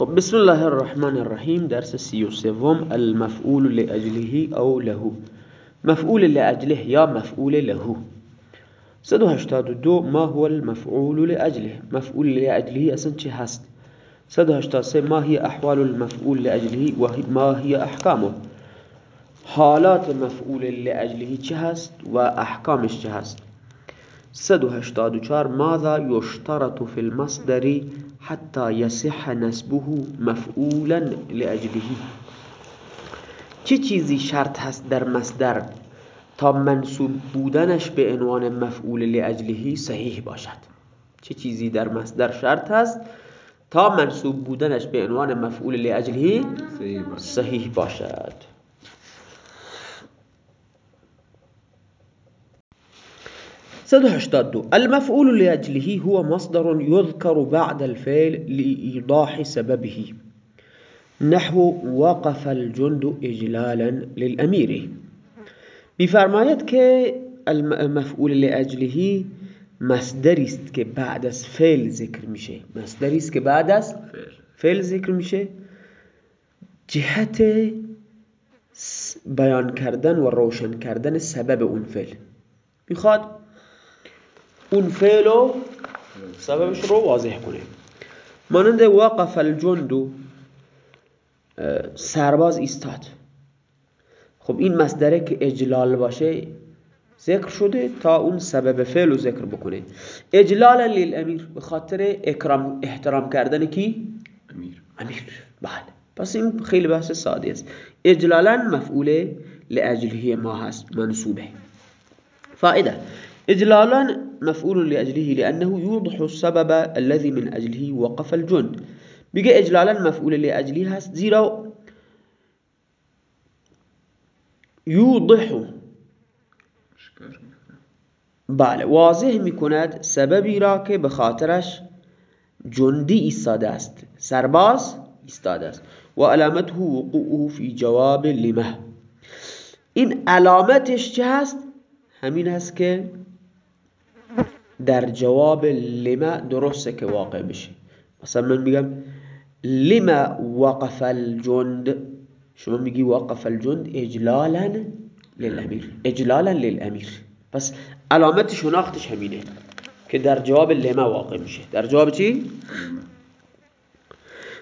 خب بسم الله الرحمن الرحیم. درس سی و سوم المفعول لأجله أو له. مفعول لأجله یا مفعول له. 182 ما هو المفعول لأجله؟ مفعول لأجله أصلا چه هست؟ 183 ما هي احوال المفعول لأجله و ما هي احکامه. حالات مفعول لأجله چه هست و احکامش چه هست؟ 184 ماذا يشترط في المصدر حتى يصح نسبه مفعولا لأجله. چه چیزی شرط هست در مصدر تا منصوب بودنش به عنوان مفعول لأجله صحیح باشد؟ چه چیزی در مصدر شرط هست تا منصوب بودنش به عنوان مفعول لأجله صحیح باشد؟ دو المفعول لأجله هو مصدر يذكر بعد الفعل لإيضاح سببه. نحو وقف الجند اجلالا للامیر میفرماید که المفعول لأجله مصدری است که بعد از فعل ذکر میشه. مصدری است که بعد از فعل. ذکر میشه. جهت بیان کردن و روشن کردن سبب اون فعل. میخواد اون فعل و سببش رو واضح کنه مانند وقف الجند سرباز ایستاد. خب این مصدره که اجلال باشه ذکر شده تا اون سبب فعل رو ذکر بکنه. اجلالا للامیر به خاطر اکرام احترام کردن کی؟ امیر. امیر. بله. پس این خیلی بحث ساده است. اجلالا مفعول لاجله ما هست منصوبه. فائده اجلالا مفعول لأجله لأنه يوضح السبب الذي من أجله وقف الجند میگه اجلالا مفعول لاجله هست زیرا یوضح بله واضح میکند سببی را که به خاطرش جندی ایستاده است. سرباز ایستاده است. و علامته وقوعه فی جواب لمه. این علامتش چه هست؟ همین هست که در جواب لما درسته که واقع بشه مثلا من میگم لما وقف الجند؟ شما میگی وقف الجند؟ اجلالا للامیر اجلالا للامیر پس علامت شناختش همینه که در جواب لما واقع میشه در جواب چی؟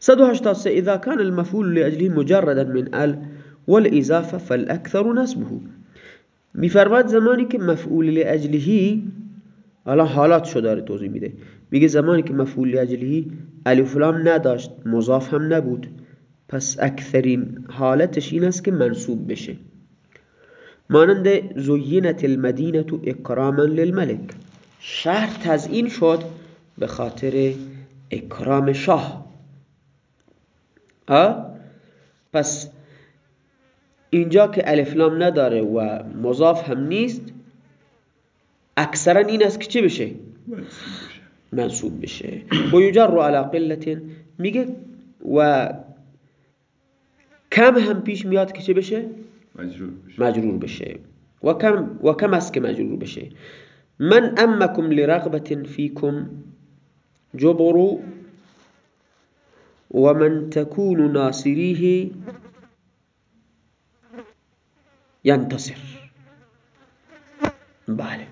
183 إذا كان المفعول لأجله مجردا من ال والإضافة فالأكثر نسبه. میفرماد زمانی که مفعول لأجله الان حالات شو داره توضیح میده. میگه زمانی که مفعول لاجله الف لام نداشت مضاف هم نبود. پس اکثرین حالتش این است که منصوب بشه. مانند زینت المدینه اکراما للملک. شهر تزیین شد به خاطر اکرام شاه. پس اینجا که الف لام نداره و مضاف هم نیست اکثرا این است که چی بشه منصوب بشه و یجر علی قلت میگه و کم هم پیش میاد که چه بشه مجرور بشه و کم و کم است که مجرور بشه من امکم لرغبت فیکم جبرو و من تكون ناصریه ینتصر بله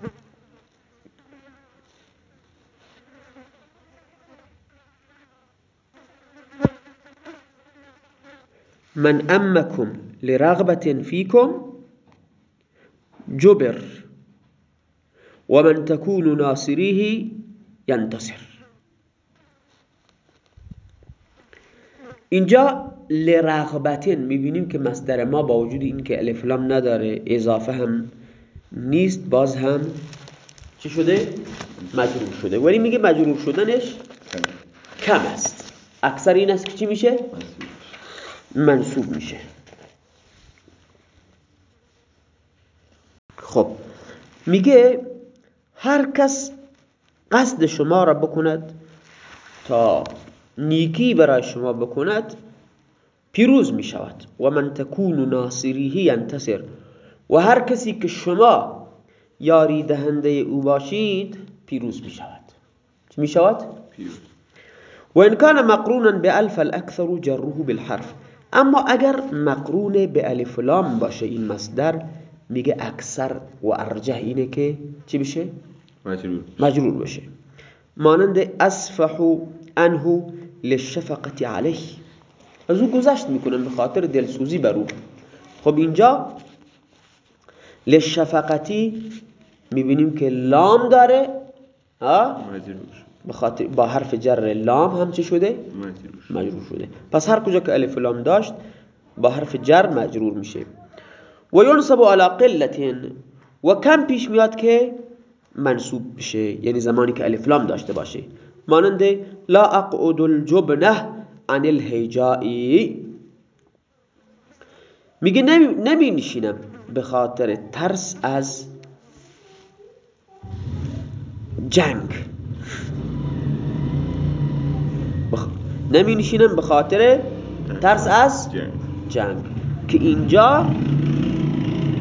من امکم لرغبت فیکم جبر. و من تكون ناصریه ینتصر اینجا لرغبتن می‌بینیم که مصدر ما با وجود اینکه الف لام نداره اضافه هم نیست باز هم چی شده؟ مجرور شده. ولی میگه مجرور شدنش کم. است. اکثر این است که چی میشه؟ منصوب میشه. خب میگه هر کس قصد شما را بکند تا نیکی برای شما بکند پیروز می شود و من تکون ناصریه ینتصر. و هر کسی که شما یاری دهنده او باشید پیروز می شود چی می شود؟ پیروز. و این کان مقرونا به الف الاکثر جره بالحرف. اما اگر مقرون به الف لام باشه این مصدر میگه اکثر و ارجح اینه که چی بشه؟ مجرور مجرور بشه. مانند اسفح انه للشفقت علیه. از او گذشت می‌کنن به خاطر دلسوزی بر او. خب اینجا لشفقتی می‌بینیم که لام داره ها مجرور. با حرف جر لام هم چی شده؟ مجرور شده. پس هر کجا که الف لام داشت با حرف جر مجرور میشه. و ینصب علی قلة و کم پیش میاد که منصوب بشه. یعنی زمانی که الف لام داشته باشه. مانند لا اقعد الجبنه عن الهجائی میگه نمی نشینم به خاطر ترس از جنگ. نمی نشینم به خاطر ترس از جنگ. که اینجا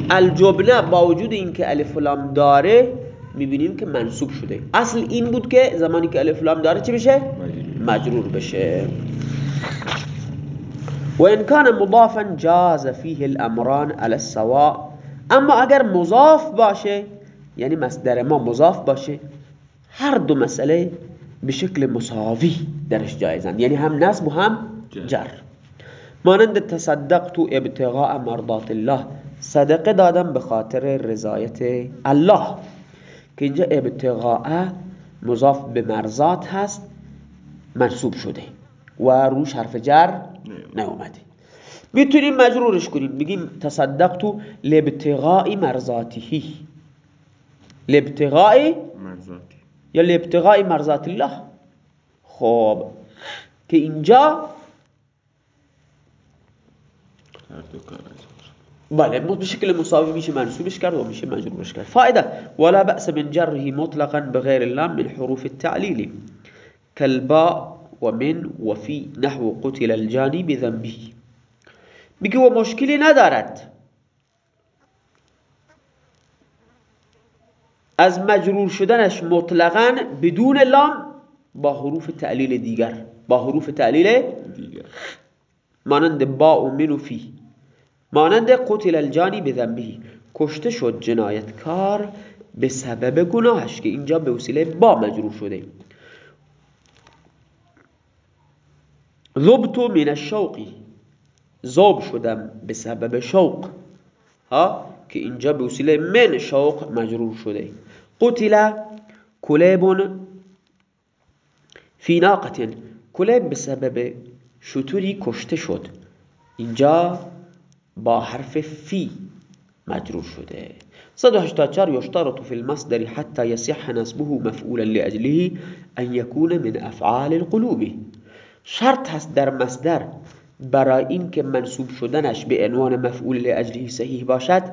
الجبنه با وجود اینکه الف لام داره می‌بینیم که منصوب شده. اصل این بود که زمانی که الف لام داره چی بشه؟ مجرور. بشه. و ان کان مضافا جاز فیه الامران على السواء. اما اگر مضاف باشه یعنی مصدر ما مضاف باشه هر دو مسئله به شکل مساوی درش جایزند یعنی هم نصب و هم جر. مانند تصدقت ابتغاء مرضات الله. صدقه دادم به خاطر رضایت الله. که اینجا ابتغاء مضاف به مرزات هست منصوب شده. و روش حرف جر نیومده. می‌تونیم مجرورش کنیم. بگیم تصدقتو لابتغاء مرزاته لابتغاء مرزاتی یا لابتغاء مرزات الله. خب که اینجا بله به شکل مساوی میشه منصوبش کرد و میشه مجرورش کرد فائدة ولا بأس من جره مطلقا بغیر اللام من حروف التعلیل كالباء ومن وفي نحو قتل الجاني بذنبه. میگه و مشکلی ندارد از مجرور شدنش مطلقا بدون لام با حروف تعلیل دیگر. با حروف تعلیل دیگر. مانند با و من و فی. مانند قتل الجانی به ذنبه کشته شد جنایتکار به سبب گناهش که اینجا به وسیله با مجرور شده. ذبت من الشوقی ذوب شدم به سبب شوق. ها که اینجا به وسیله من شوق مجرور شده. قتل کلیب فی ناقت کلیب به سبب شطوری کشته شد. اینجا با حرف فی مجرور شده. 184 يشترط في المصدر حتى يصح نصبه مفعولا لأجله أن يكون من أفعال القلوب. شرط هست در مصدر برای این که منصوب شدنش به عنوان مفعول لاجله صحیح باشد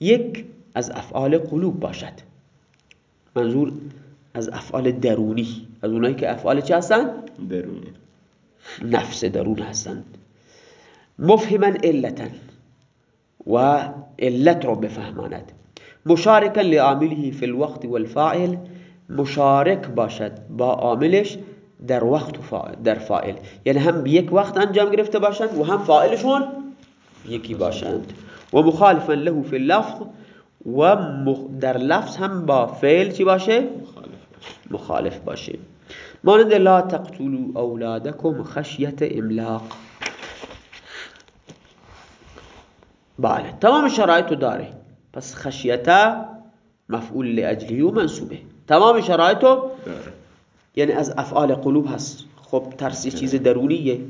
یک از افعال قلوب باشد. منظور از افعال درونی. از اونایی که افعال چه هستند؟ درونی. نفس درون هستند. مفهما علتا. و علت رو بفهماند. مشارکا لعامله فی الوقت والفاعل. مشارک باشد با عاملش در وقت و فاعل در فاعل یعنی هم یک وقت انجام گرفته باشند و هم فاعلشون یکی باشند. و مخالفا له فی اللفظ و در لفظ هم با فعل چی باشه؟ مخالف باشه. مانند لا تقتلوا اولادکم خشیت املاق. بله تمام شرایط داره. پس خشیت مفعول لأجله و منصوبه. تمام شرایط داره. یعنی از افعال قلوب هست. خب ترس چیز درونیه.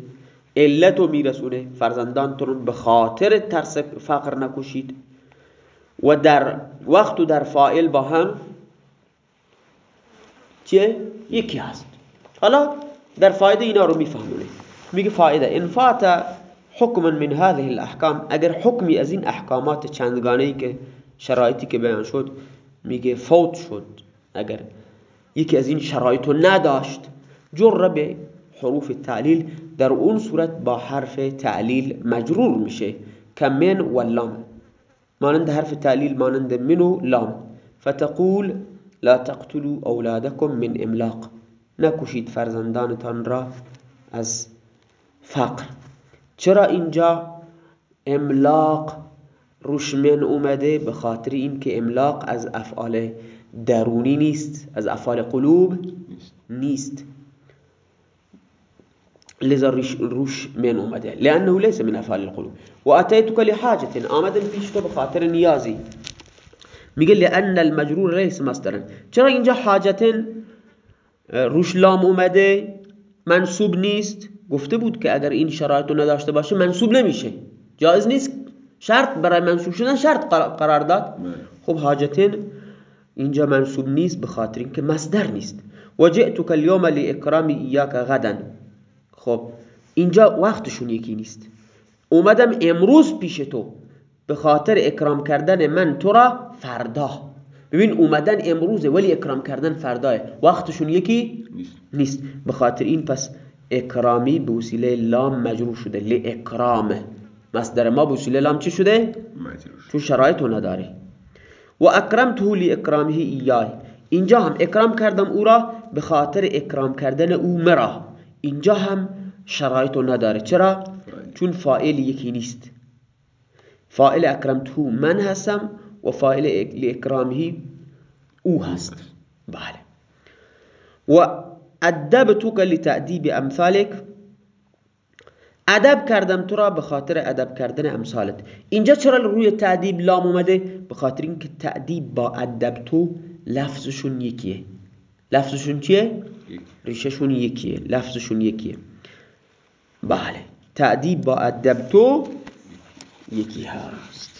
علتو میرسونه فرزندانتون به خاطر ترس فقر نکشید و در وقت و در فائل با هم چیه؟ یکی هست. حالا در فایده اینا رو میفهمونه. میگه فایده ان فات حکما من هذه الاحکام. اگر حکمی از این احکامات چندگانه که شرایطی که بیان شد میگه فوت شد. اگر یکی از این شرایط رو نداشت. جر به حروف تعلیل در اون صورت با حرف تعلیل مجرور میشه. که من و لام. مانند حرف تعلیل مانند من و لام. فتقول لا تقتلوا اولادكم من املاق. نکشید فرزندانتان را از فقر. چرا اینجا املاق روش من اومده؟ به خاطر اینکه املاق از افعال درونی نیست از افعال قلوب نیست. لذا روش من اومده. لانه ليس من افعال القلوب. و اتیتک لحاجت آمدن پیش تو به خاطر نیازی. میگه لان المجرور ليس مصدرا چرا اینجا حاجتن؟ روش لام اومده منصوب نیست. گفته بود که اگر این شرایط رو نداشته باشه منصوب نمیشه. جایز نیست. شرط برای منصوب شدن شرط قرار داد. خب حاجتن اینجا منصوب نیست به خاطر اینکه مصدر نیست. و جئتک اليوم لاکرام ایاک غدا. خب اینجا وقتشون یکی نیست. اومدم امروز پیش تو. به خاطر اکرام کردن من تو را فردا. ببین اومدن امروزه ولی اکرام کردن فرداه. وقتشون یکی نیست. نیست. به خاطر این پس اکرامی به وسیله لام مجرور شده. لاکرام مصدر ما به وسیله لام چی شده؟ مجرور چون شرایط رو نداره و اکرمته لاکرامه ایای اینجا هم اکرام کردم او را به خاطر اکرام کردن او مرا. اینجا هم شرایط نداره. چرا؟ چون فاعل یکی نیست. فاعل اکرمته من هستم و فاعل لاکرامه او هست. بله. و ادبتك لتأدیب امثالک ادب کردم تو را به خاطر ادب کردن امثالت. اینجا چرا روی تعدیب لام اومده؟ به خاطر اینکه تعدیب با ادب تو لفظشون یکیه. لفظشون چیه؟ ریشهشون یکیه. لفظشون یکیه. بله. تعدیب با ادب تو یکی هست.